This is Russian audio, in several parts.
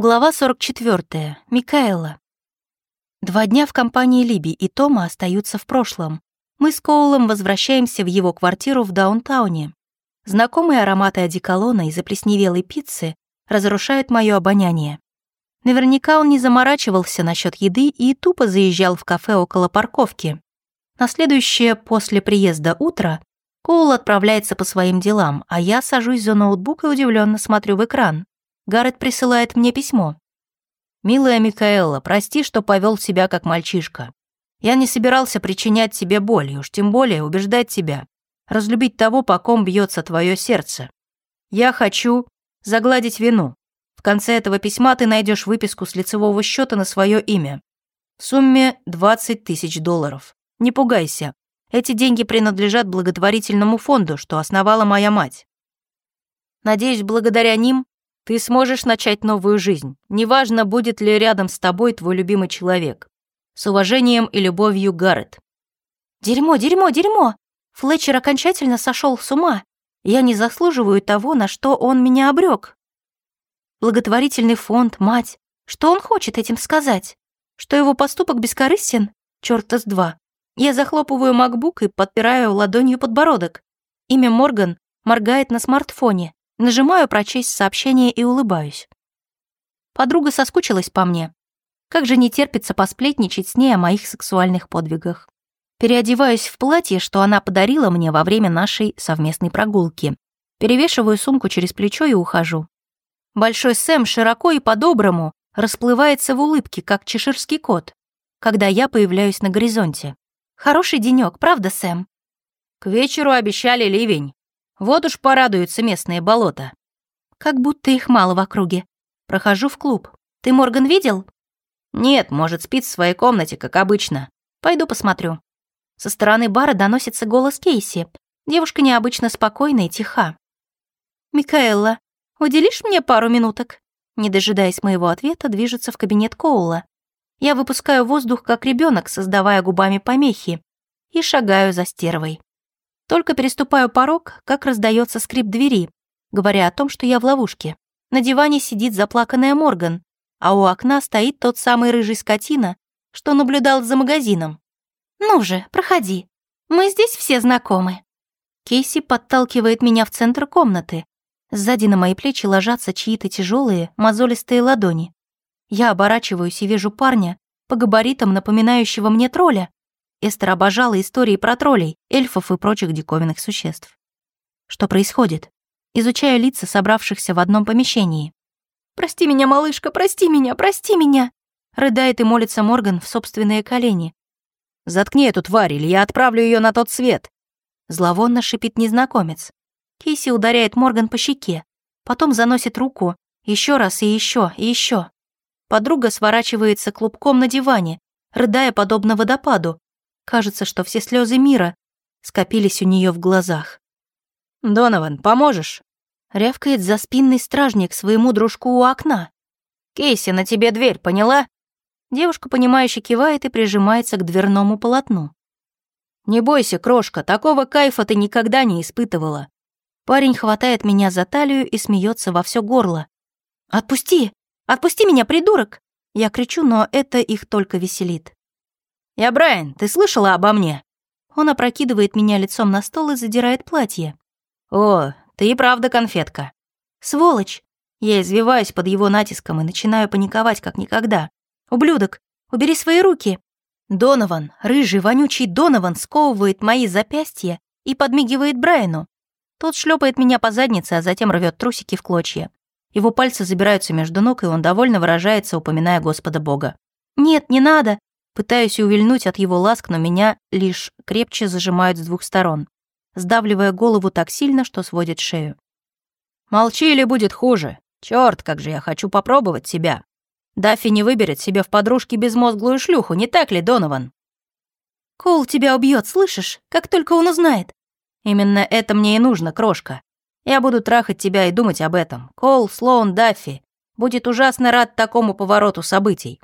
Глава 44. Микаэла. Два дня в компании Либи и Тома остаются в прошлом. Мы с Коулом возвращаемся в его квартиру в даунтауне. Знакомые ароматы одеколона и заплесневелой пиццы разрушают мое обоняние. Наверняка он не заморачивался насчет еды и тупо заезжал в кафе около парковки. На следующее после приезда утро Коул отправляется по своим делам, а я сажусь за ноутбук и удивленно смотрю в экран. Гаррет присылает мне письмо. «Милая Микаэла, прости, что повел себя как мальчишка. Я не собирался причинять тебе боль, и уж тем более убеждать тебя, разлюбить того, по ком бьется твое сердце. Я хочу загладить вину. В конце этого письма ты найдешь выписку с лицевого счета на свое имя. В сумме 20 тысяч долларов. Не пугайся. Эти деньги принадлежат благотворительному фонду, что основала моя мать. Надеюсь, благодаря ним ты сможешь начать новую жизнь. Неважно, будет ли рядом с тобой твой любимый человек. С уважением и любовью, Гаррет. Дерьмо, дерьмо, дерьмо. Флетчер окончательно сошел с ума. Я не заслуживаю того, на что он меня обрек. Благотворительный фонд, мать. Что он хочет этим сказать? Что его поступок бескорыстен? Чёрта с два. Я захлопываю макбук и подпираю ладонью подбородок. Имя Морган моргает на смартфоне. Нажимаю «Прочесть сообщение» и улыбаюсь. Подруга соскучилась по мне. Как же не терпится посплетничать с ней о моих сексуальных подвигах. Переодеваюсь в платье, что она подарила мне во время нашей совместной прогулки. Перевешиваю сумку через плечо и ухожу. Большой Сэм широко и по-доброму расплывается в улыбке, как чеширский кот, когда я появляюсь на горизонте. Хороший денёк, правда, Сэм? К вечеру обещали ливень. Вот уж порадуются местные болота. Как будто их мало в округе. Прохожу в клуб. Ты Морган видел? Нет, может, спит в своей комнате, как обычно. Пойду посмотрю. Со стороны бара доносится голос Кейси. Девушка необычно спокойна и тиха. «Микаэлла, уделишь мне пару минуток?» Не дожидаясь моего ответа, движется в кабинет Коула. Я выпускаю воздух, как ребенок, создавая губами помехи, и шагаю за стервой. Только переступаю порог, как раздается скрип двери, говоря о том, что я в ловушке. На диване сидит заплаканная Морган, а у окна стоит тот самый рыжий скотина, что наблюдал за магазином. «Ну же, проходи. Мы здесь все знакомы». Кейси подталкивает меня в центр комнаты. Сзади на мои плечи ложатся чьи-то тяжелые, мозолистые ладони. Я оборачиваюсь и вижу парня, по габаритам напоминающего мне тролля, Эстер обожала истории про троллей, эльфов и прочих диковинных существ. Что происходит? Изучаю лица собравшихся в одном помещении. «Прости меня, малышка, прости меня, прости меня!» Рыдает и молится Морган в собственные колени. «Заткни эту тварь, или я отправлю ее на тот свет!» Зловонно шипит незнакомец. Кейси ударяет Морган по щеке, потом заносит руку, еще раз и еще и еще. Подруга сворачивается клубком на диване, рыдая подобно водопаду, Кажется, что все слезы мира скопились у нее в глазах. «Донован, поможешь?» Рявкает за спинный стражник своему дружку у окна. «Кейси, на тебе дверь, поняла?» Девушка, понимающе кивает и прижимается к дверному полотну. «Не бойся, крошка, такого кайфа ты никогда не испытывала». Парень хватает меня за талию и смеется во все горло. «Отпусти! Отпусти меня, придурок!» Я кричу, но это их только веселит. «Я Брайан, ты слышала обо мне?» Он опрокидывает меня лицом на стол и задирает платье. «О, ты и правда конфетка». «Сволочь!» Я извиваюсь под его натиском и начинаю паниковать, как никогда. «Ублюдок, убери свои руки!» Донован, рыжий, вонючий Донован сковывает мои запястья и подмигивает Брайану. Тот шлепает меня по заднице, а затем рвет трусики в клочья. Его пальцы забираются между ног, и он довольно выражается, упоминая Господа Бога. «Нет, не надо!» Пытаюсь увильнуть от его ласк, но меня лишь крепче зажимают с двух сторон, сдавливая голову так сильно, что сводит шею. «Молчи или будет хуже. Чёрт, как же я хочу попробовать тебя. Даффи не выберет себе в подружке безмозглую шлюху, не так ли, Донован?» «Коул тебя убьет, слышишь? Как только он узнает». «Именно это мне и нужно, крошка. Я буду трахать тебя и думать об этом. Коул, Слоун, Даффи. Будет ужасно рад такому повороту событий.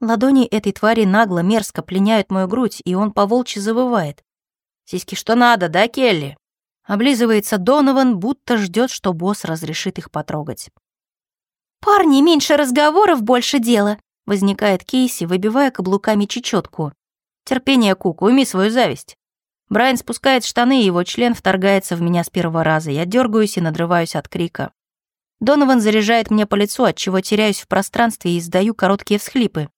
Ладони этой твари нагло, мерзко пленяют мою грудь, и он поволчьи завывает. «Сиськи что надо, да, Келли?» Облизывается Донован, будто ждет, что босс разрешит их потрогать. «Парни, меньше разговоров, больше дела», — возникает Кейси, выбивая каблуками чечетку. «Терпение, Кук, уйми свою зависть». Брайан спускает штаны, и его член вторгается в меня с первого раза. Я дергаюсь и надрываюсь от крика. Донован заряжает мне по лицу, от чего теряюсь в пространстве и издаю короткие всхлипы.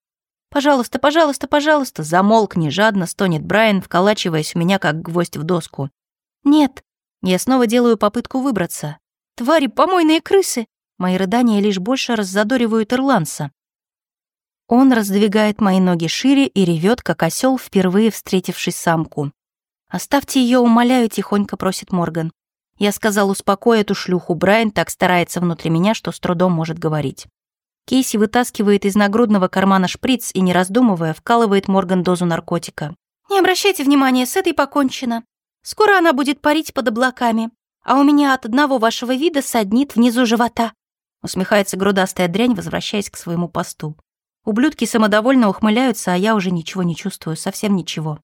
«Пожалуйста, пожалуйста, пожалуйста!» Замолкни, жадно стонет Брайан, вколачиваясь в меня, как гвоздь в доску. «Нет!» Я снова делаю попытку выбраться. «Твари, помойные крысы!» Мои рыдания лишь больше раззадоривают ирландца. Он раздвигает мои ноги шире и ревет, как осел, впервые встретившись самку. «Оставьте ее, умоляю», — тихонько просит Морган. Я сказал, успокой эту шлюху. Брайан так старается внутри меня, что с трудом может говорить. Кейси вытаскивает из нагрудного кармана шприц и, не раздумывая, вкалывает Морган дозу наркотика. «Не обращайте внимания, с этой покончено. Скоро она будет парить под облаками, а у меня от одного вашего вида саднит внизу живота», усмехается грудастая дрянь, возвращаясь к своему посту. Ублюдки самодовольно ухмыляются, а я уже ничего не чувствую, совсем ничего.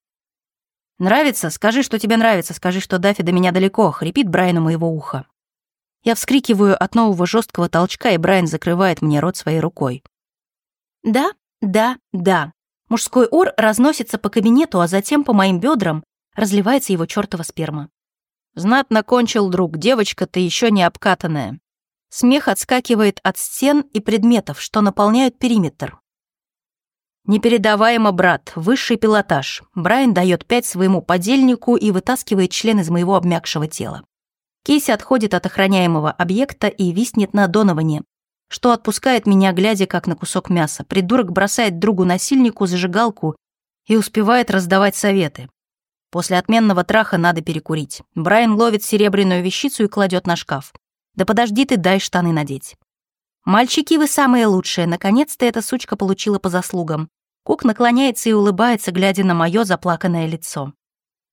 «Нравится? Скажи, что тебе нравится. Скажи, что Даффи до меня далеко», — хрипит Брайану моего уха. Я вскрикиваю от нового жесткого толчка, и Брайан закрывает мне рот своей рукой. «Да, да, да». Мужской ор разносится по кабинету, а затем по моим бедрам разливается его чертова сперма. Знатно кончил друг, девочка ты еще не обкатанная. Смех отскакивает от стен и предметов, что наполняют периметр. Непередаваемо, брат, высший пилотаж. Брайан дает пять своему подельнику и вытаскивает член из моего обмякшего тела. Кейси отходит от охраняемого объекта и виснет на Доноване, что отпускает меня, глядя как на кусок мяса. Придурок бросает другу-насильнику зажигалку и успевает раздавать советы. После отменного траха надо перекурить. Брайан ловит серебряную вещицу и кладет на шкаф. Да подожди ты, дай штаны надеть. «Мальчики, вы самые лучшие. Наконец-то эта сучка получила по заслугам». Кук наклоняется и улыбается, глядя на мое заплаканное лицо.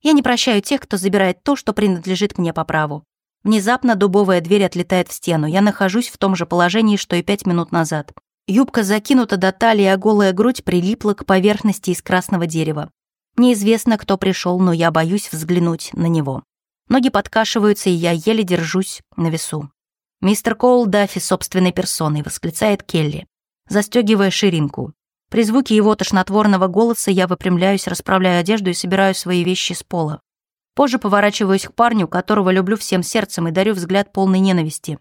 Я не прощаю тех, кто забирает то, что принадлежит мне по праву. Внезапно дубовая дверь отлетает в стену. Я нахожусь в том же положении, что и пять минут назад. Юбка закинута до талии, а голая грудь прилипла к поверхности из красного дерева. Неизвестно, кто пришел, но я боюсь взглянуть на него. Ноги подкашиваются, и я еле держусь на весу. «Мистер Коул Даффи собственной персоной», — восклицает Келли, застегивая ширинку. При звуке его тошнотворного голоса я выпрямляюсь, расправляю одежду и собираю свои вещи с пола. Позже поворачиваюсь к парню, которого люблю всем сердцем, и дарю взгляд полной ненависти.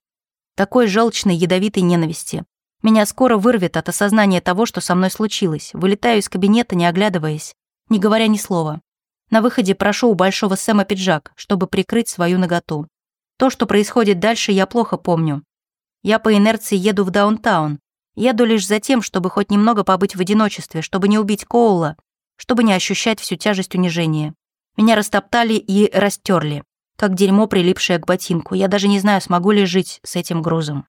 Такой желчной, ядовитой ненависти. Меня скоро вырвет от осознания того, что со мной случилось. Вылетаю из кабинета, не оглядываясь, не говоря ни слова. На выходе прошу у Большого Сэма пиджак, чтобы прикрыть свою наготу. То, что происходит дальше, я плохо помню. Я по инерции еду в даунтаун. Еду лишь за тем, чтобы хоть немного побыть в одиночестве, чтобы не убить Коула, чтобы не ощущать всю тяжесть унижения. Меня растоптали и растерли, как дерьмо, прилипшее к ботинку. Я даже не знаю, смогу ли жить с этим грузом.